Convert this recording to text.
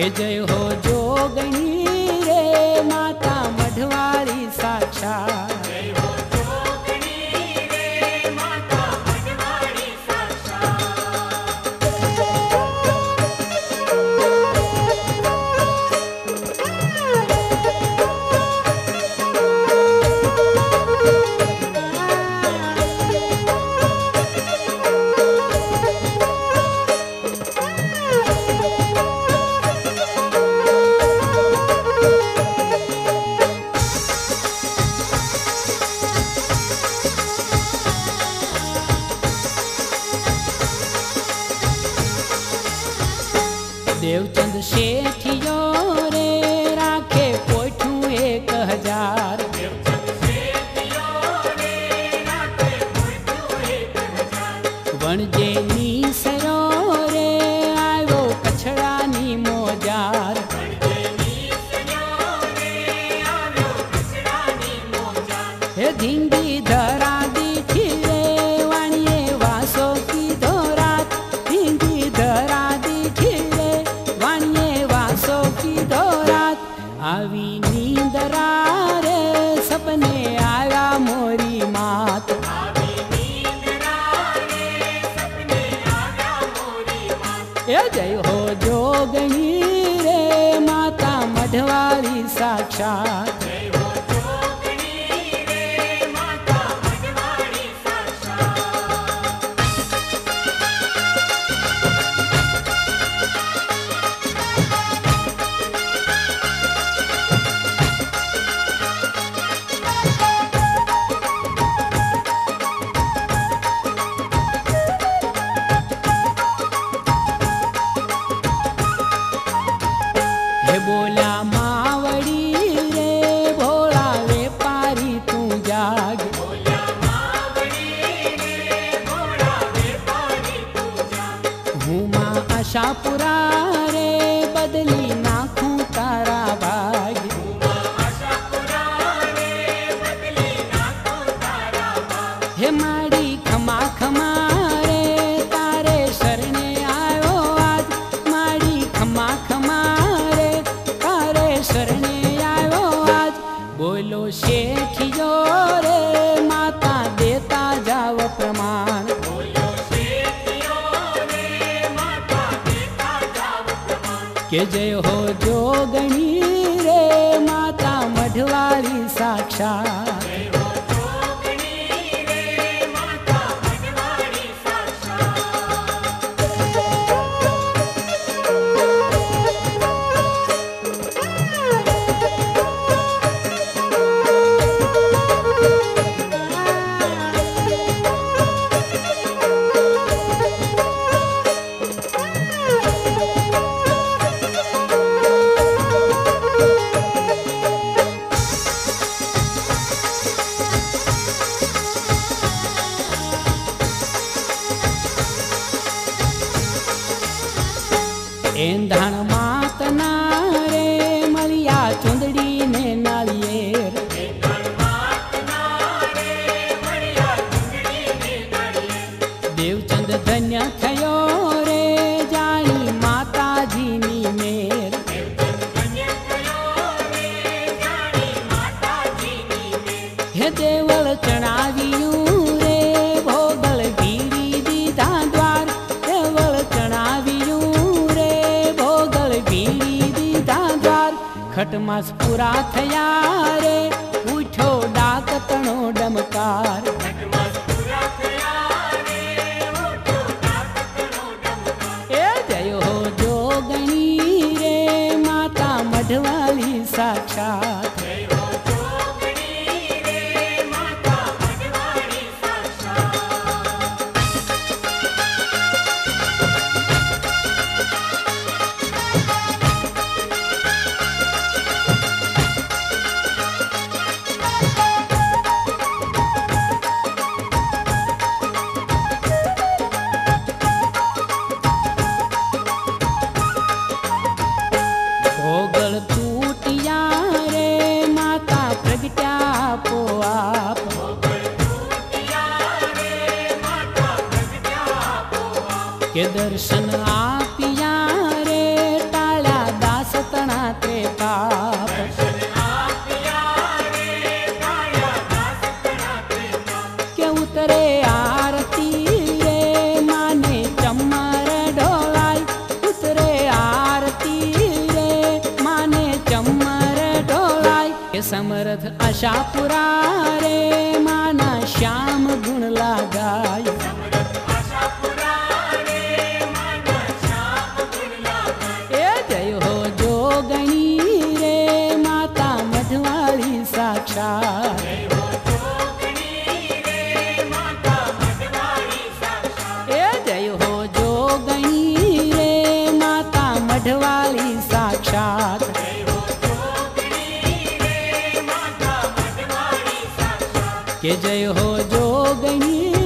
के जय हो ङ्गी दरादि वणये वासो की दिङ्गी दरादि वणये वासो की दि दरा आशापुरा के जय हो जो એંધાણ માતના રે મળ્યા ચુંદડી ને નાળિયેર દેવચંદ ધન્ય થયો રે જાણી માતાજીની મેર હે દેવળ ખટમાસ પૂરા થયા રે. ઉઠો ડાક તણો ડમકાર. એ જયો જોગણી રે, માતા મઢવાલી સાક્ષાત. के दर्शन आप टाला दास तना ते पाप। के उतरे आरती माने आरती माने चम्मर डोलाई। के समर्थ आशा पुरा रे, माना श्याम गुण लगाई। के जय हो गी